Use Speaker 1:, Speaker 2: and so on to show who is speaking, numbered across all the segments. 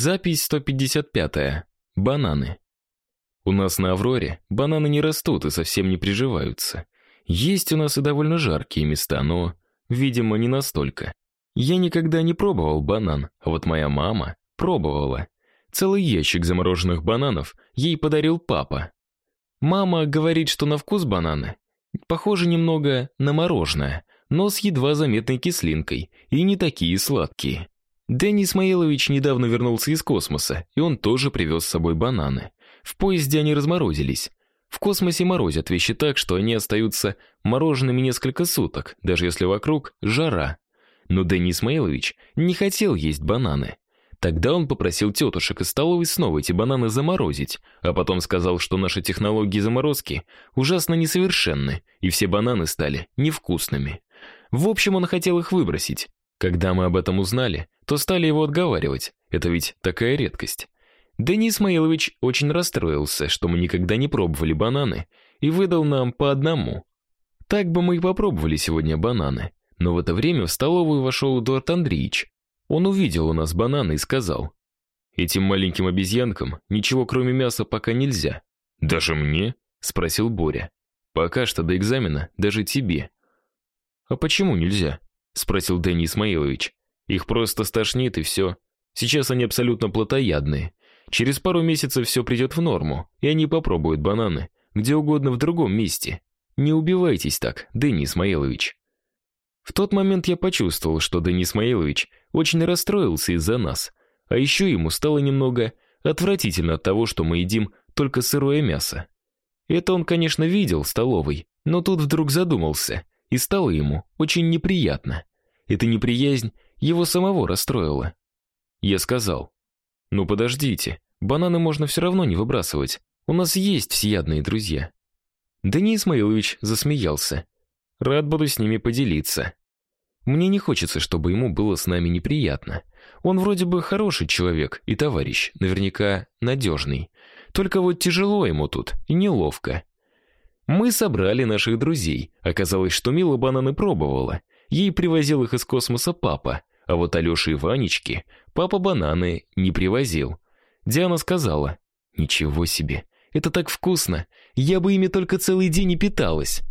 Speaker 1: Запись 155. Бананы. У нас на Авроре бананы не растут и совсем не приживаются. Есть у нас и довольно жаркие места, но, видимо, не настолько. Я никогда не пробовал банан, а вот моя мама пробовала. Целый ящик замороженных бананов ей подарил папа. Мама говорит, что на вкус бананы похожи немного на мороженое, но с едва заметной кислинкой и не такие сладкие. Дэнни Исмаилович недавно вернулся из космоса, и он тоже привез с собой бананы. В поезде они разморозились. В космосе морозят вещи так, что они остаются мороженными несколько суток, даже если вокруг жара. Но Дэнни Исмаилович не хотел есть бананы. Тогда он попросил тетушек из столовой снова эти бананы заморозить, а потом сказал, что наши технологии заморозки ужасно несовершенны, и все бананы стали невкусными. В общем, он хотел их выбросить. Когда мы об этом узнали, то стали его отговаривать. Это ведь такая редкость. Денис Исмаилович очень расстроился, что мы никогда не пробовали бананы, и выдал нам по одному. Так бы мы и попробовали сегодня бананы. Но в это время в столовую вошел Эдуард Андреевич. Он увидел у нас бананы и сказал: "Этим маленьким обезьянкам ничего кроме мяса пока нельзя". "Даже мне?" спросил Боря. "Пока что до экзамена даже тебе". "А почему нельзя?" Спросил Денис Исмаилович. Их просто стошнит и все. Сейчас они абсолютно плотоядные. Через пару месяцев все придет в норму, и они попробуют бананы где угодно в другом месте. Не убивайтесь так, Денис Исмаилович. В тот момент я почувствовал, что Денис Исмаилович очень расстроился из-за нас, а еще ему стало немного отвратительно от того, что мы едим только сырое мясо. Это он, конечно, видел в столовой, но тут вдруг задумался, и стало ему очень неприятно. Эта неприязнь его самого расстроила. Я сказал: "Ну подождите, бананы можно все равно не выбрасывать. У нас есть всеядные друзья". Денис Исмаилович засмеялся. Рад буду с ними поделиться. Мне не хочется, чтобы ему было с нами неприятно. Он вроде бы хороший человек и товарищ, наверняка надежный. Только вот тяжело ему тут и неловко. Мы собрали наших друзей. Оказалось, что Мила бананы пробовала. Ей привозил их из космоса папа, а вот Алёше и Ванечке папа бананы не привозил. Диана сказала: "Ничего себе, это так вкусно. Я бы ими только целый день и питалась".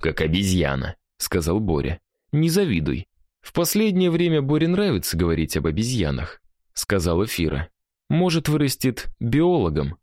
Speaker 1: "Как обезьяна", сказал Боря. "Не завидуй. В последнее время Боре нравится говорить об обезьянах", сказала Фира. "Может, вырастет биологом".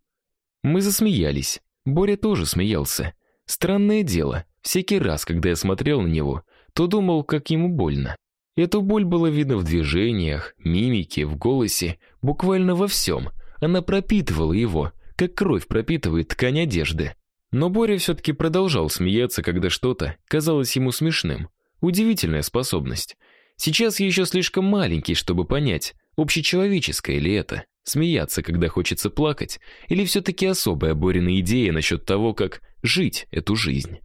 Speaker 1: Мы засмеялись. Боря тоже смеялся. Странное дело, всякий раз, когда я смотрел на него, то думал, как ему больно. Эту боль было видно в движениях, мимике, в голосе, буквально во всем. Она пропитывала его, как кровь пропитывает ткань одежды. Но Боря все таки продолжал смеяться, когда что-то казалось ему смешным. Удивительная способность. Сейчас я еще слишком маленький, чтобы понять, общечеловеческое ли это. Смеяться, когда хочется плакать, или все таки особая Борина идея насчет того, как жить эту жизнь.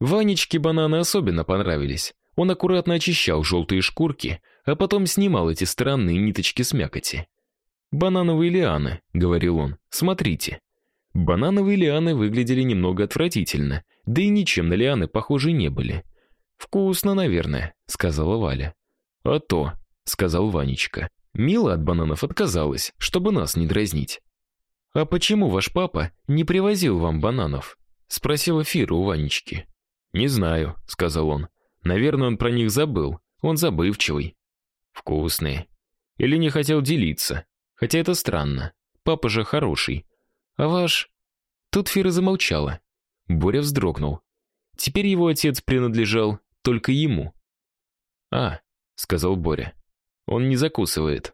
Speaker 1: Ванечке бананы особенно понравились. Он аккуратно очищал желтые шкурки, а потом снимал эти странные ниточки с мякоти. Банановые лианы, говорил он. Смотрите. Банановые лианы выглядели немного отвратительно, да и ничем на лианы похожи не были. Вкусно, наверное, сказала Валя. А то, сказал Ванечка. Мила от бананов отказалась, чтобы нас не дразнить. А почему ваш папа не привозил вам бананов? спросила Фира у Ванечки. Не знаю, сказал он. Наверное, он про них забыл. Он забывчивый. Вкусные. Или не хотел делиться. Хотя это странно. Папа же хороший. А ваш Тут Фира замолчала. Боря вздрогнул. Теперь его отец принадлежал только ему. "А", сказал Боря. "Он не закусывает".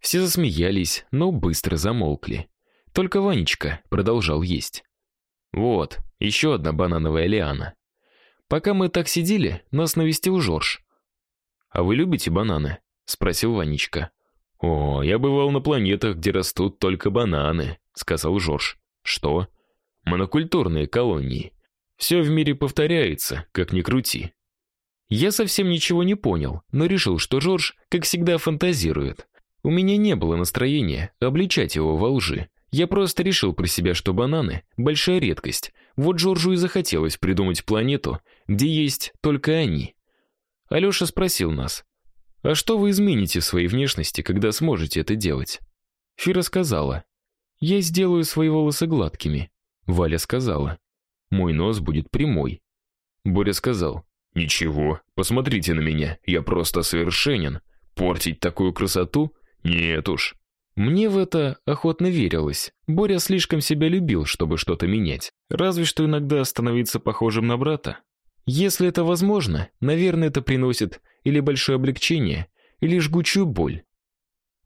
Speaker 1: Все засмеялись, но быстро замолкли. Только Ванечка продолжал есть. Вот, еще одна банановая лиана. Пока мы так сидели, нас навестил Жорж. А вы любите бананы? спросил Ванечка. О, я бывал на планетах, где растут только бананы, сказал Жорж. Что? Монокультурные колонии. Все в мире повторяется, как ни крути. Я совсем ничего не понял, но решил, что Жорж, как всегда, фантазирует. У меня не было настроения обличать его во лжи. Я просто решил про себя, что бананы большая редкость. Вот Джорджу и захотелось придумать планету, где есть только они. Алёша спросил нас: "А что вы измените в своей внешности, когда сможете это делать?" Фира сказала: "Я сделаю свои волосы гладкими". Валя сказала: "Мой нос будет прямой". Боря сказал: "Ничего, посмотрите на меня, я просто совершенен. Портить такую красоту? Нет уж". Мне в это охотно верилось. Боря слишком себя любил, чтобы что-то менять. Разве что иногда становиться похожим на брата. Если это возможно, наверное, это приносит или большое облегчение, или жгучую боль.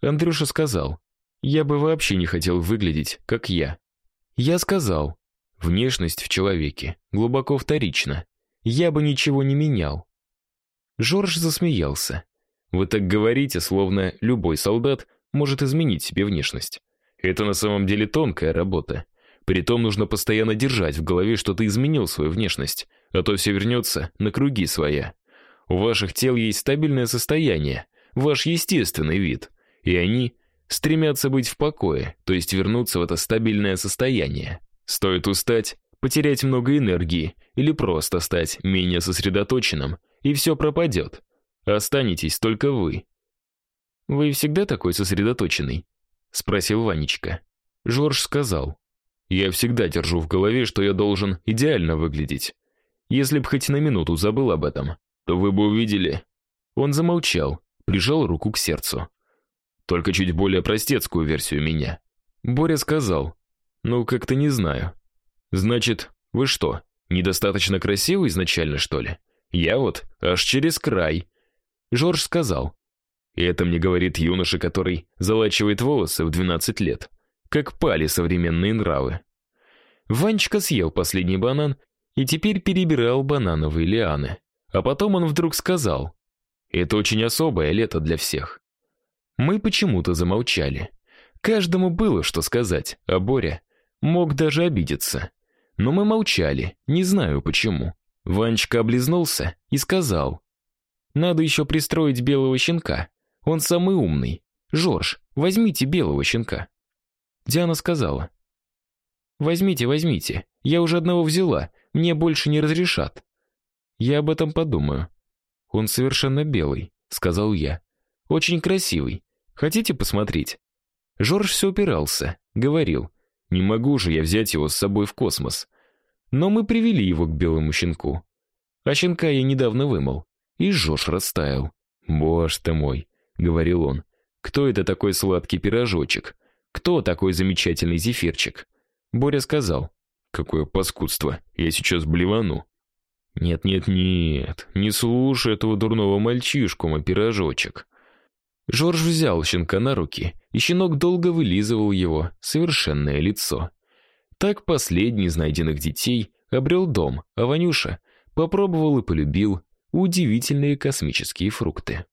Speaker 1: Андрюша сказал: "Я бы вообще не хотел выглядеть как я". Я сказал: "Внешность в человеке глубоко вторична. Я бы ничего не менял". Жорж засмеялся. Вы так говорите, словно любой солдат может изменить себе внешность. Это на самом деле тонкая работа. Притом нужно постоянно держать в голове, что ты изменил свою внешность, а то все вернется на круги своя. У ваших тел есть стабильное состояние, ваш естественный вид, и они стремятся быть в покое, то есть вернуться в это стабильное состояние. Стоит устать, потерять много энергии или просто стать менее сосредоточенным, и все пропадет. Останетесь только вы. Вы всегда такой сосредоточенный? спросил Ванечка. Жорж сказал: "Я всегда держу в голове, что я должен идеально выглядеть. Если б хоть на минуту забыл об этом, то вы бы увидели". Он замолчал, прижал руку к сердцу. Только чуть более простецкую версию меня. Боря сказал: "Ну, как-то не знаю. Значит, вы что, недостаточно красивый изначально, что ли? Я вот аж через край". Жорж сказал: и это мне говорит юноша, который залачивает волосы в 12 лет. Как пали современные нравы. Ванечка съел последний банан и теперь перебирал банановые лианы. А потом он вдруг сказал: "Это очень особое лето для всех". Мы почему-то замолчали. Каждому было что сказать, а Боря мог даже обидеться. Но мы молчали, не знаю почему. Ванечка облизнулся и сказал: "Надо еще пристроить белого щенка". Он самый умный. Жорж, возьмите белого щенка. Диана сказала: Возьмите, возьмите. Я уже одного взяла. Мне больше не разрешат. Я об этом подумаю. Он совершенно белый, сказал я. Очень красивый. Хотите посмотреть? Жорж все упирался, говорил: "Не могу же я взять его с собой в космос". Но мы привели его к белому щенку. А щенка я недавно вымыл, и Жорж растаял. Боже ты мой, говорил он. Кто это такой сладкий пирожочек? Кто такой замечательный зефирчик? Боря сказал: "Какое паскудство. Я сейчас блевану". Нет, нет, нет. Не слушай этого дурного мальчишку, мой пирожочек. Жорж взял щенка на руки, и щенок долго вылизывал его совершенное лицо. Так последний из найденных детей обрел дом, а Ванюша попробовал и полюбил удивительные космические фрукты.